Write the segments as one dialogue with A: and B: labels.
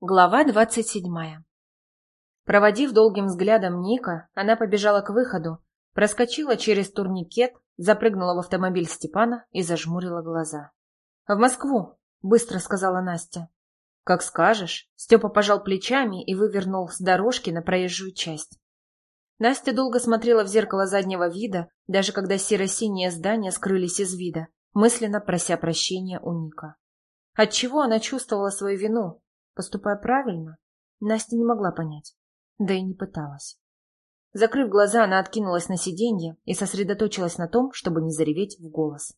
A: Глава двадцать седьмая. Проводив долгим взглядом Ника, она побежала к выходу, проскочила через турникет, запрыгнула в автомобиль Степана и зажмурила глаза. «В Москву!» — быстро сказала Настя. «Как скажешь». Степа пожал плечами и вывернул с дорожки на проезжую часть. Настя долго смотрела в зеркало заднего вида, даже когда серо-синие здания скрылись из вида, мысленно прося прощения у Ника. Отчего она чувствовала свою вину, Поступая правильно, Настя не могла понять, да и не пыталась. Закрыв глаза, она откинулась на сиденье и сосредоточилась на том, чтобы не зареветь в голос.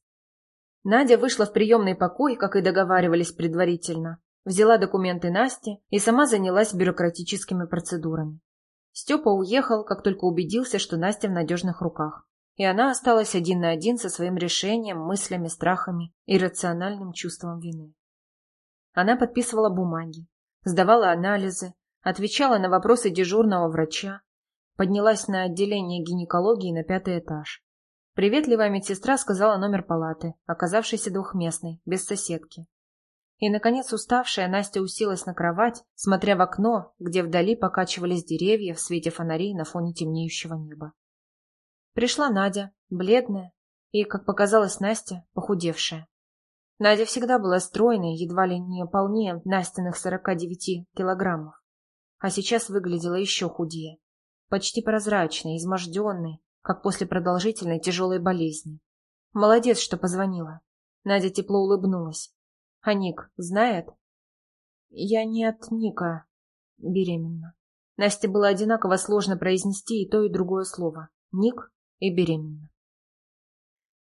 A: Надя вышла в приемный покой, как и договаривались предварительно, взяла документы Насти и сама занялась бюрократическими процедурами. Степа уехал, как только убедился, что Настя в надежных руках, и она осталась один на один со своим решением, мыслями, страхами и рациональным чувством вины. Она подписывала бумаги, сдавала анализы, отвечала на вопросы дежурного врача, поднялась на отделение гинекологии на пятый этаж. Приветливая медсестра сказала номер палаты, оказавшейся двухместной, без соседки. И, наконец, уставшая, Настя уселась на кровать, смотря в окно, где вдали покачивались деревья в свете фонарей на фоне темнеющего неба. Пришла Надя, бледная и, как показалось Настя, похудевшая. Надя всегда была стройной, едва ли не полнее Настиных сорока девяти килограммов. А сейчас выглядела еще худее. Почти прозрачной, изможденной, как после продолжительной тяжелой болезни. Молодец, что позвонила. Надя тепло улыбнулась. А Ник знает? Я не от Ника беременна. Насте было одинаково сложно произнести и то, и другое слово. Ник и беременна.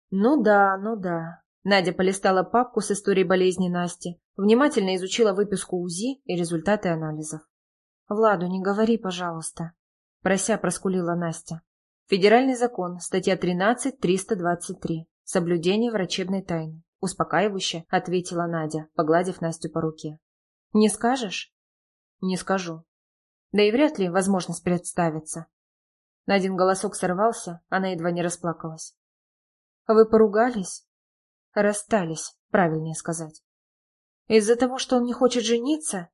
A: Ну да, ну да. Надя полистала папку с историей болезни Насти, внимательно изучила выписку УЗИ и результаты анализов. «Владу, не говори, пожалуйста», — прося проскулила Настя. «Федеральный закон, статья 13-323. Соблюдение врачебной тайны», — успокаивающе ответила Надя, погладив Настю по руке. «Не скажешь?» «Не скажу. Да и вряд ли возможность представится». Надин голосок сорвался, она едва не расплакалась. «Вы поругались?» Расстались, правильнее сказать. Из-за того, что он не хочет жениться?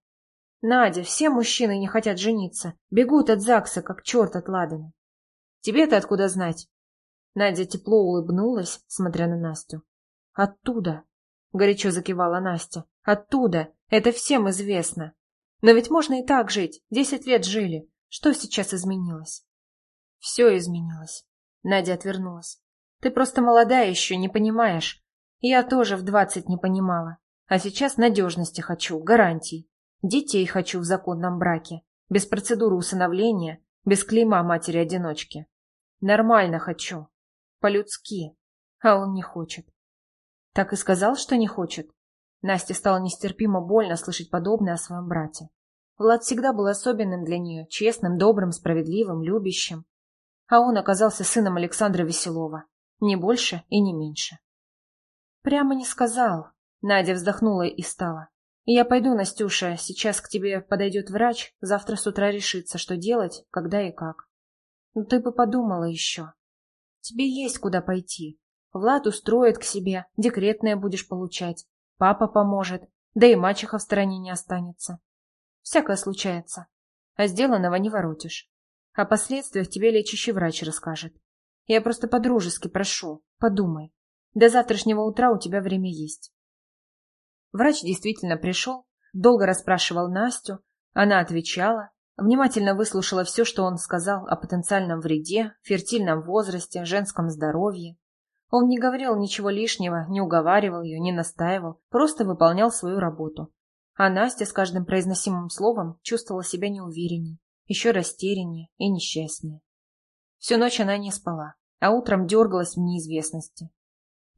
A: Надя, все мужчины не хотят жениться. Бегут от ЗАГСа, как черт от Ладана. Тебе-то откуда знать? Надя тепло улыбнулась, смотря на Настю. Оттуда, горячо закивала Настя. Оттуда. Это всем известно. Но ведь можно и так жить. Десять лет жили. Что сейчас изменилось? Все изменилось. Надя отвернулась. Ты просто молодая еще, не понимаешь. Я тоже в двадцать не понимала. А сейчас надежности хочу, гарантий. Детей хочу в законном браке. Без процедуры усыновления, без клейма матери-одиночки. Нормально хочу. По-людски. А он не хочет. Так и сказал, что не хочет. Насте стало нестерпимо больно слышать подобное о своем брате. Влад всегда был особенным для нее, честным, добрым, справедливым, любящим. А он оказался сыном Александра Веселова. Не больше и не меньше. Прямо не сказал. Надя вздохнула и встала. Я пойду, Настюша, сейчас к тебе подойдет врач, завтра с утра решится, что делать, когда и как. Ну ты бы подумала еще. Тебе есть куда пойти. Влад устроит к себе, декретное будешь получать. Папа поможет, да и мачеха в стороне не останется. Всякое случается. А сделанного не воротишь. О последствиях тебе лечащий врач расскажет. Я просто по-дружески прошу, подумай. До завтрашнего утра у тебя время есть. Врач действительно пришел, долго расспрашивал Настю, она отвечала, внимательно выслушала все, что он сказал о потенциальном вреде, фертильном возрасте, женском здоровье. Он не говорил ничего лишнего, не уговаривал ее, не настаивал, просто выполнял свою работу. А Настя с каждым произносимым словом чувствовала себя неуверенней, еще растеряннее и несчастнее. Всю ночь она не спала, а утром дергалась в неизвестности.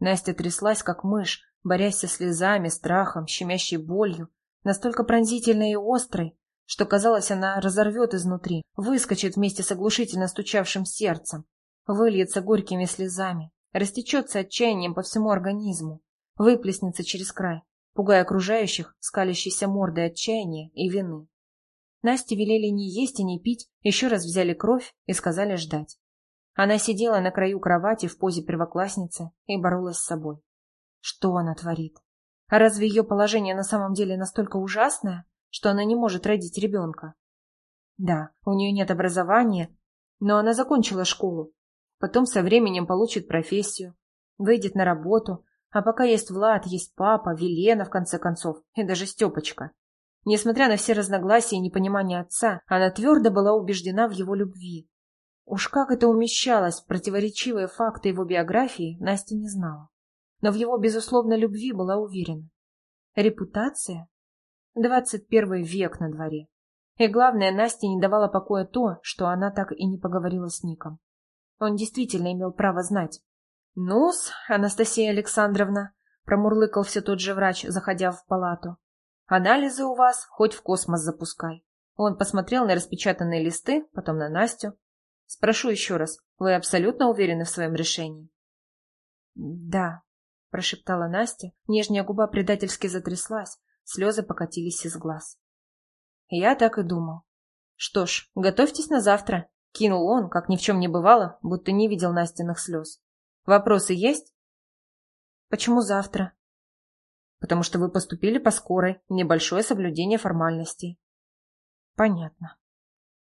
A: Настя тряслась, как мышь, борясь со слезами, страхом, щемящей болью, настолько пронзительной и острой, что, казалось, она разорвет изнутри, выскочит вместе с оглушительно стучавшим сердцем, выльется горькими слезами, растечется отчаянием по всему организму, выплеснется через край, пугая окружающих скалящейся мордой отчаяния и вины. Насте велели не есть и не пить, еще раз взяли кровь и сказали ждать. Она сидела на краю кровати в позе первоклассницы и боролась с собой. Что она творит? А разве ее положение на самом деле настолько ужасное, что она не может родить ребенка. Да, у нее нет образования, но она закончила школу. Потом со временем получит профессию, выйдет на работу, а пока есть Влад, есть папа, Велена, в конце концов, и даже Степочка. Несмотря на все разногласия и непонимание отца, она твердо была убеждена в его любви. Уж как это умещалось в противоречивые факты его биографии, Настя не знала. Но в его безусловной любви была уверена. Репутация? Двадцать первый век на дворе. И главное, Насте не давала покоя то, что она так и не поговорила с Ником. Он действительно имел право знать. «Ну-с, Анастасия Александровна», — промурлыкал все тот же врач, заходя в палату. «Анализы у вас хоть в космос запускай». Он посмотрел на распечатанные листы, потом на Настю. «Спрошу еще раз, вы абсолютно уверены в своем решении?» «Да», — прошептала Настя. Нижняя губа предательски затряслась, слезы покатились из глаз. Я так и думал. Что ж, готовьтесь на завтра, кинул он, как ни в чем не бывало, будто не видел Настиных слез. Вопросы есть? Почему завтра? Потому что вы поступили по скорой, небольшое соблюдение формальностей. Понятно.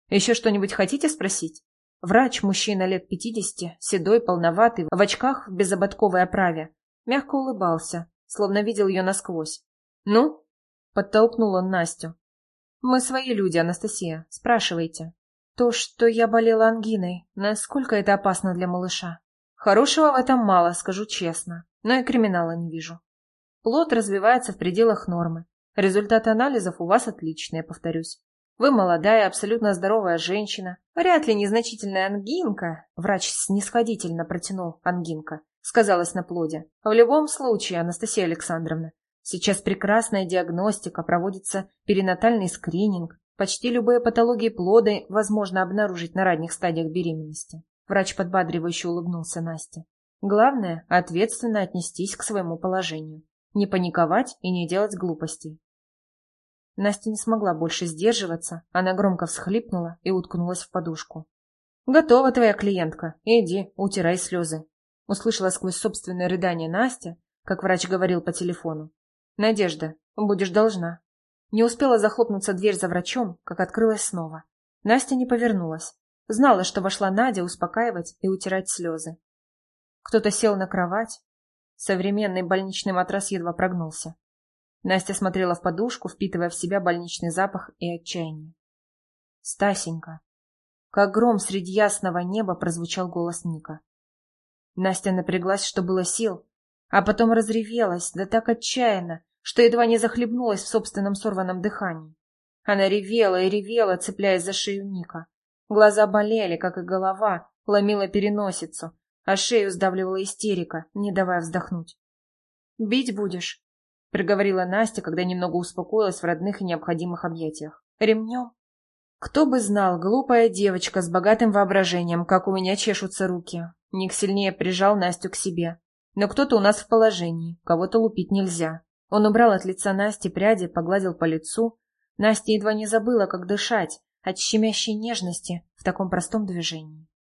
A: Еще что-нибудь хотите спросить? Врач, мужчина лет пятидесяти, седой, полноватый, в очках в безободковой оправе, мягко улыбался, словно видел ее насквозь. «Ну?» — подтолкнул он Настю. «Мы свои люди, Анастасия. Спрашивайте». «То, что я болела ангиной, насколько это опасно для малыша?» «Хорошего в этом мало, скажу честно, но и криминала не вижу. Плод развивается в пределах нормы. Результаты анализов у вас отличные, повторюсь. Вы молодая, абсолютно здоровая женщина. Вряд ли незначительная ангинка, врач снисходительно протянул ангинка, сказалась на плоде. В любом случае, Анастасия Александровна, Сейчас прекрасная диагностика, проводится перинатальный скрининг. Почти любые патологии плода возможно обнаружить на ранних стадиях беременности. Врач подбадривающе улыбнулся Насте. Главное – ответственно отнестись к своему положению. Не паниковать и не делать глупостей. Настя не смогла больше сдерживаться, она громко всхлипнула и уткнулась в подушку. «Готова твоя клиентка. Иди, утирай слезы», — услышала сквозь собственное рыдание Настя, как врач говорил по телефону. «Надежда, будешь должна». Не успела захлопнуться дверь за врачом, как открылась снова. Настя не повернулась. Знала, что вошла Надя успокаивать и утирать слезы. Кто-то сел на кровать. Современный больничный матрас едва прогнулся. Настя смотрела в подушку, впитывая в себя больничный запах и отчаяние. «Стасенька!» Как гром среди ясного неба прозвучал голос Ника. Настя напряглась, что было сил, а потом разревелась, да так отчаянно, что едва не захлебнулась в собственном сорванном дыхании. Она ревела и ревела, цепляясь за шею Ника. Глаза болели, как и голова, ломила переносицу, а шею сдавливала истерика, не давая вздохнуть. «Бить будешь?» — приговорила Настя, когда немного успокоилась в родных и необходимых объятиях. «Ремнем?» Кто бы знал, глупая девочка с богатым воображением, как у меня чешутся руки. Ник сильнее прижал Настю к себе. Но кто-то у нас в положении, кого-то лупить нельзя. Он убрал от лица Насти пряди, погладил по лицу. Настя едва не забыла, как дышать от щемящей нежности в таком простом движении.